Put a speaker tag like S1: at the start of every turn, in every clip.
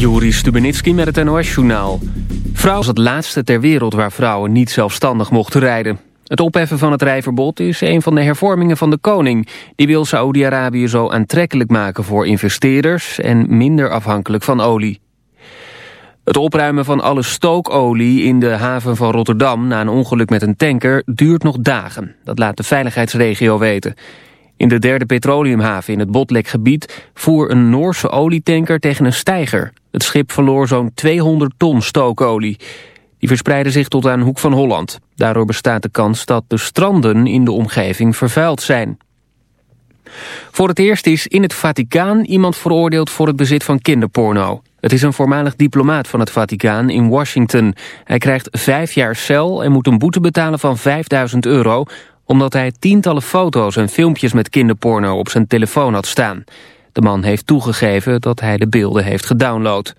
S1: Juri Stubenitski met het NOS-journaal. Vrouw was het laatste ter wereld waar vrouwen niet zelfstandig mochten rijden. Het opheffen van het rijverbod is een van de hervormingen van de koning. Die wil Saoedi-Arabië zo aantrekkelijk maken voor investeerders... en minder afhankelijk van olie. Het opruimen van alle stookolie in de haven van Rotterdam... na een ongeluk met een tanker duurt nog dagen. Dat laat de veiligheidsregio weten. In de derde petroleumhaven in het Botlekgebied voer een Noorse olietanker tegen een steiger. Het schip verloor zo'n 200 ton stookolie. Die verspreidde zich tot aan Hoek van Holland. Daardoor bestaat de kans dat de stranden in de omgeving vervuild zijn. Voor het eerst is in het Vaticaan iemand veroordeeld voor het bezit van kinderporno. Het is een voormalig diplomaat van het Vaticaan in Washington. Hij krijgt vijf jaar cel en moet een boete betalen van 5000 euro omdat hij tientallen foto's en filmpjes met kinderporno op zijn telefoon had staan. De man heeft toegegeven dat hij de beelden heeft gedownload.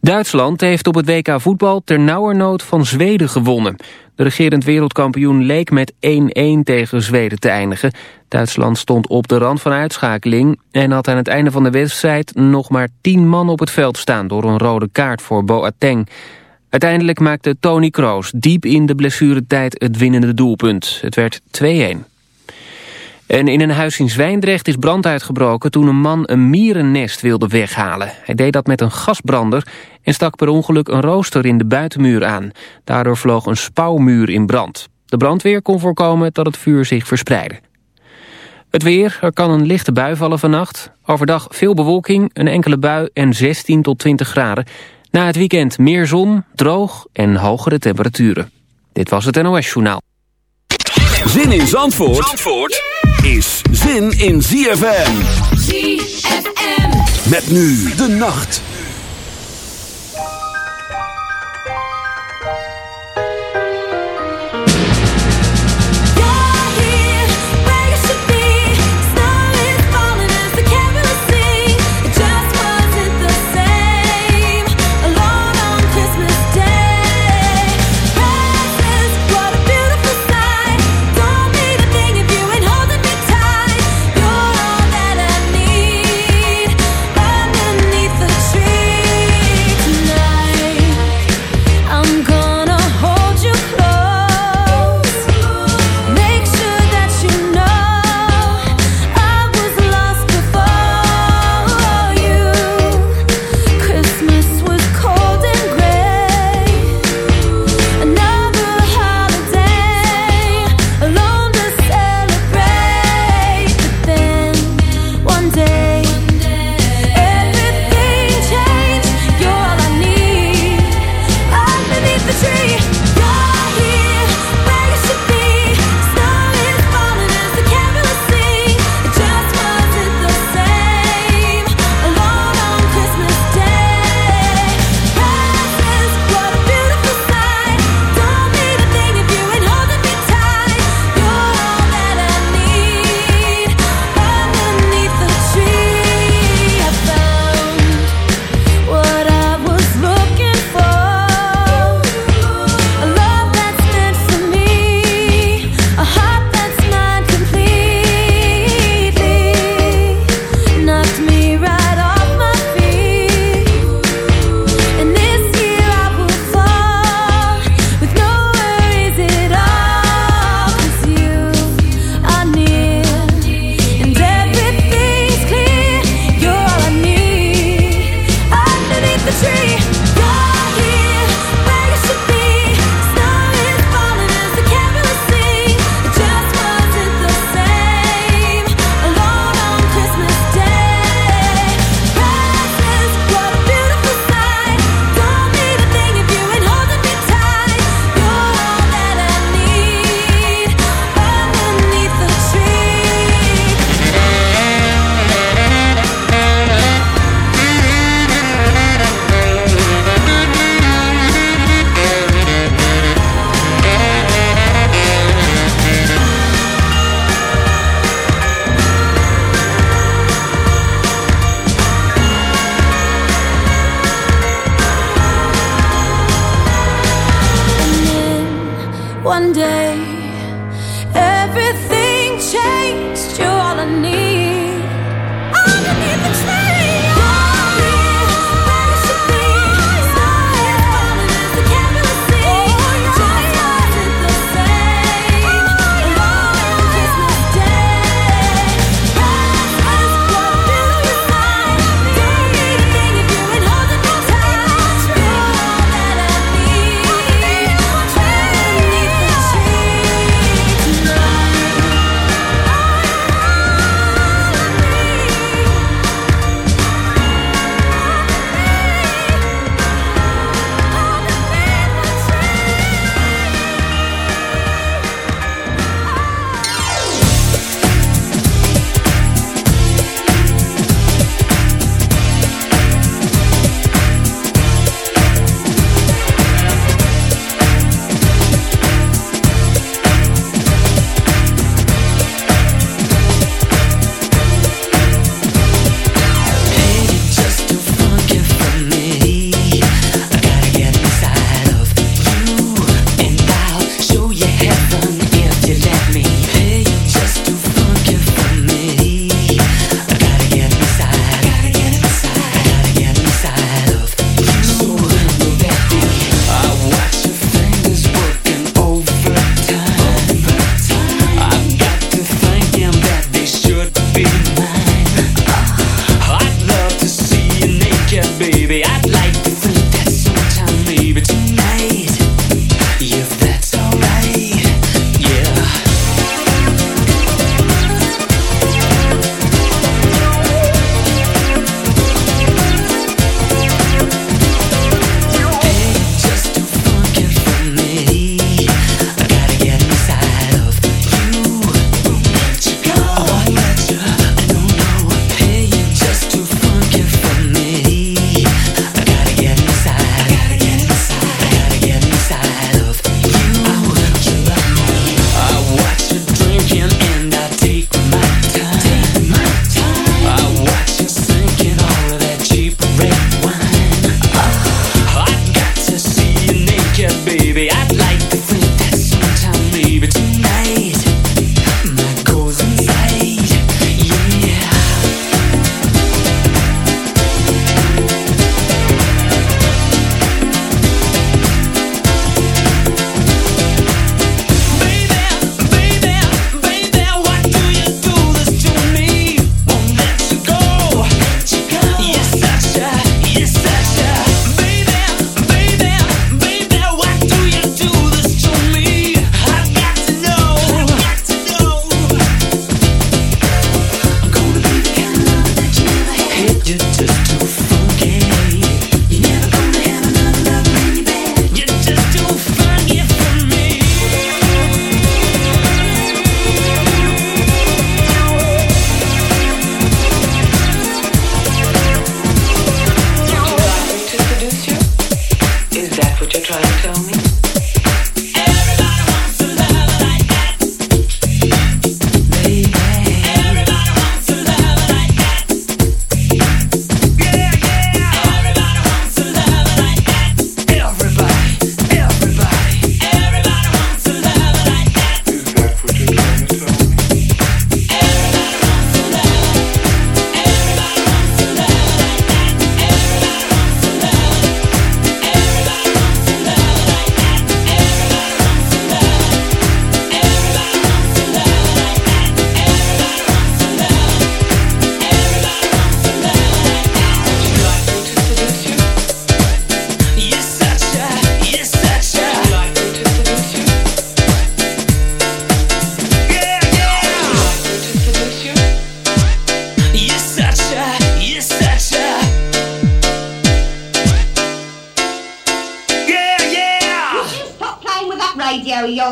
S1: Duitsland heeft op het WK voetbal ternauwernood van Zweden gewonnen. De regerend wereldkampioen leek met 1-1 tegen Zweden te eindigen. Duitsland stond op de rand van uitschakeling... en had aan het einde van de wedstrijd nog maar 10 man op het veld staan... door een rode kaart voor Boateng. Uiteindelijk maakte Tony Kroos diep in de blessuretijd het winnende doelpunt. Het werd 2-1. En in een huis in Zwijndrecht is brand uitgebroken toen een man een mierennest wilde weghalen. Hij deed dat met een gasbrander en stak per ongeluk een rooster in de buitenmuur aan. Daardoor vloog een spouwmuur in brand. De brandweer kon voorkomen dat het vuur zich verspreidde. Het weer, er kan een lichte bui vallen vannacht. Overdag veel bewolking, een enkele bui en 16 tot 20 graden. Na het weekend meer zon, droog en hogere temperaturen. Dit was het NOS Journaal.
S2: Zin in Zandvoort, Zandvoort is zin in ZFM. ZFM. Met nu de nacht.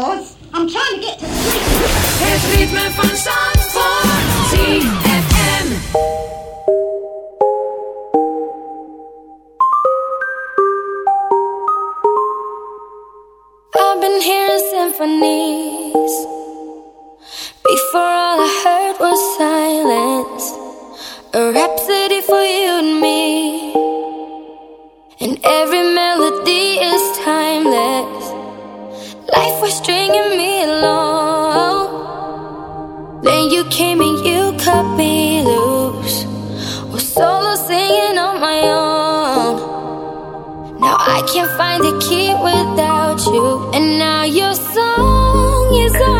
S2: yours. I'm trying to get to sleep. Het ritme van Zandvoort. ZFM.
S3: I've been hearing symphonies. Before all I heard was silence. A rhapsody for you. bringing me low. Then you came and you cut me loose. Was solo singing on my own. Now I can't find the key without you, and now your song is on.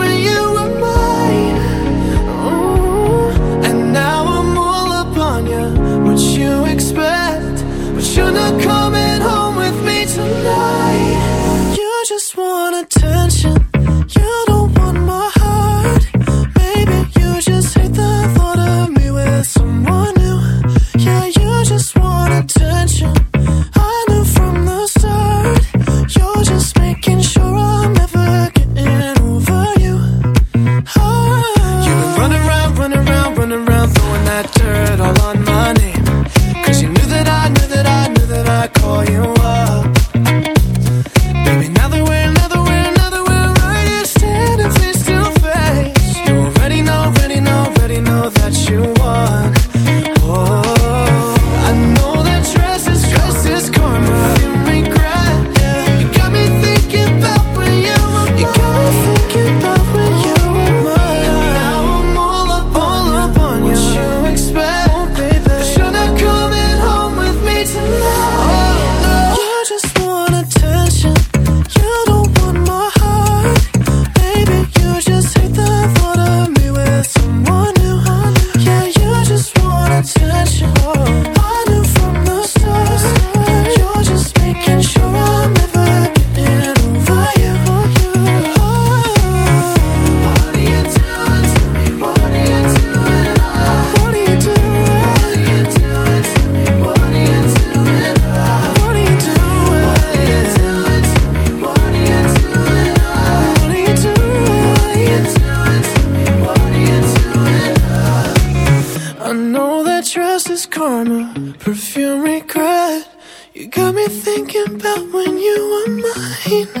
S3: when you were mine.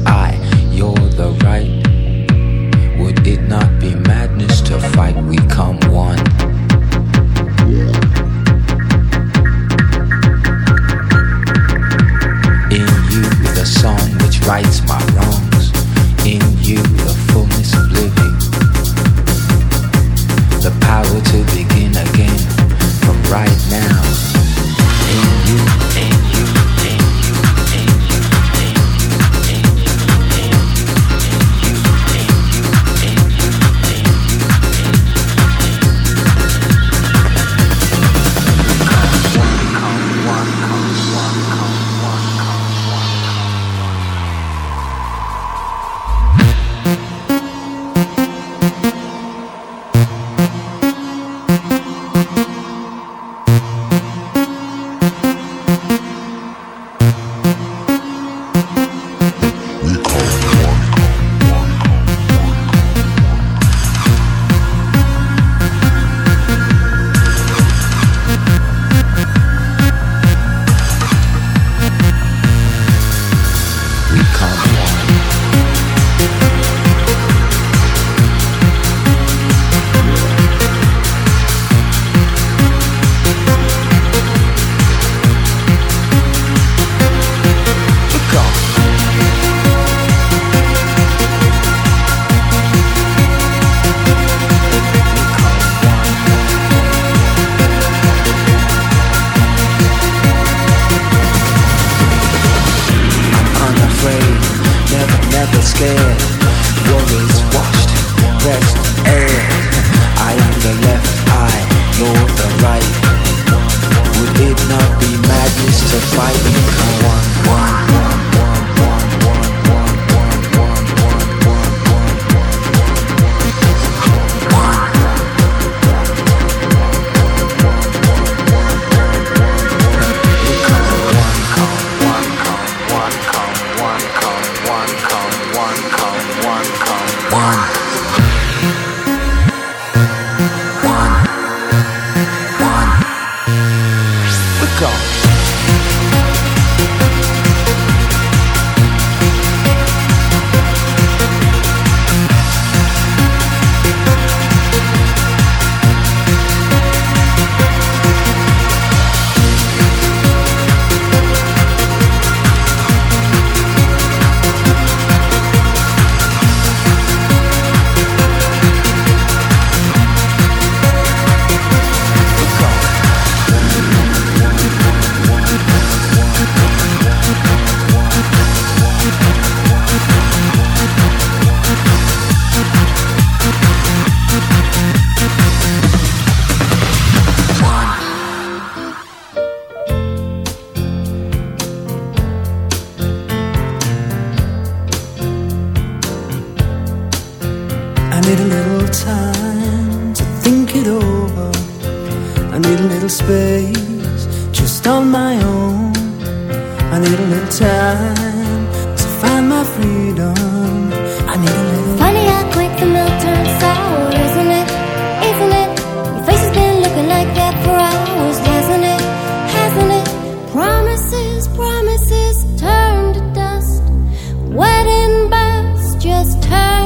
S4: fight?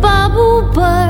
S5: Bubble
S6: bird.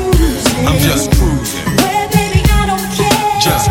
S7: I'm just cruising,
S8: Well, baby, I don't care.
S7: just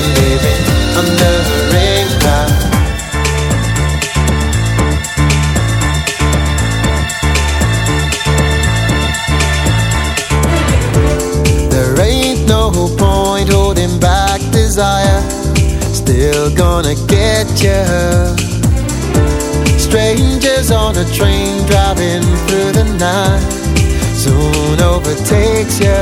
S9: Living under rain cloud. There ain't no point holding back desire. Still gonna get. Strangers on a train driving through the night soon overtakes you.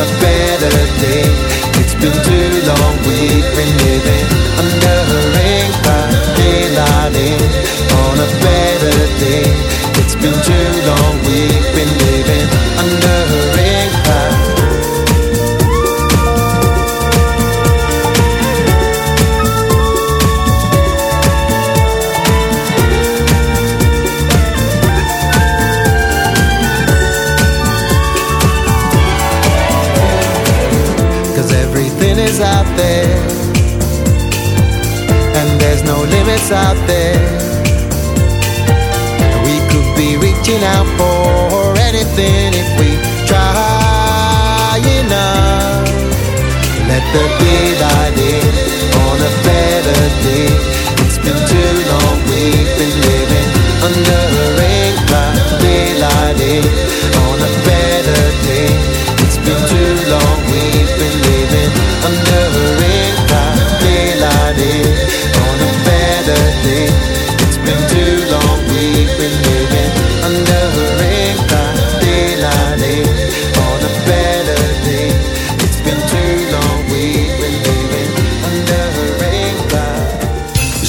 S9: a better day. It's been too long, we've been living under a rain cloud. Daylight on a better day. It's been too long, we've been living under a rain reaching out for anything if we try enough. Let the daylight in on a better day. It's been too long, we've been living under a rain cloud Daylight in on a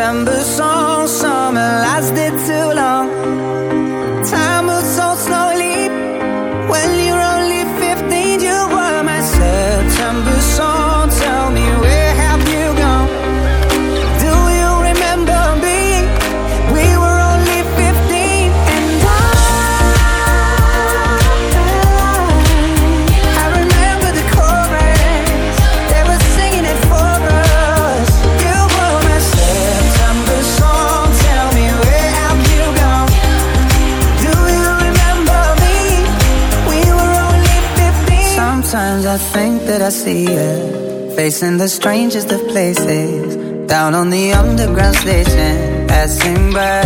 S10: September See you facing the strangest of places. Down on the underground station, passing by.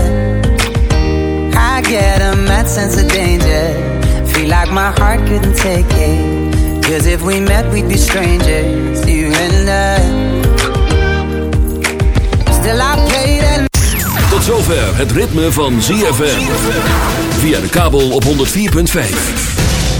S10: I get a mad sense of danger. Feel like my heart couldn't take it. Cause if we met, we'd be strangers, you and I. Still, I play that.
S2: Tot zover het ritme van ZFM. Via de kabel op 104.5.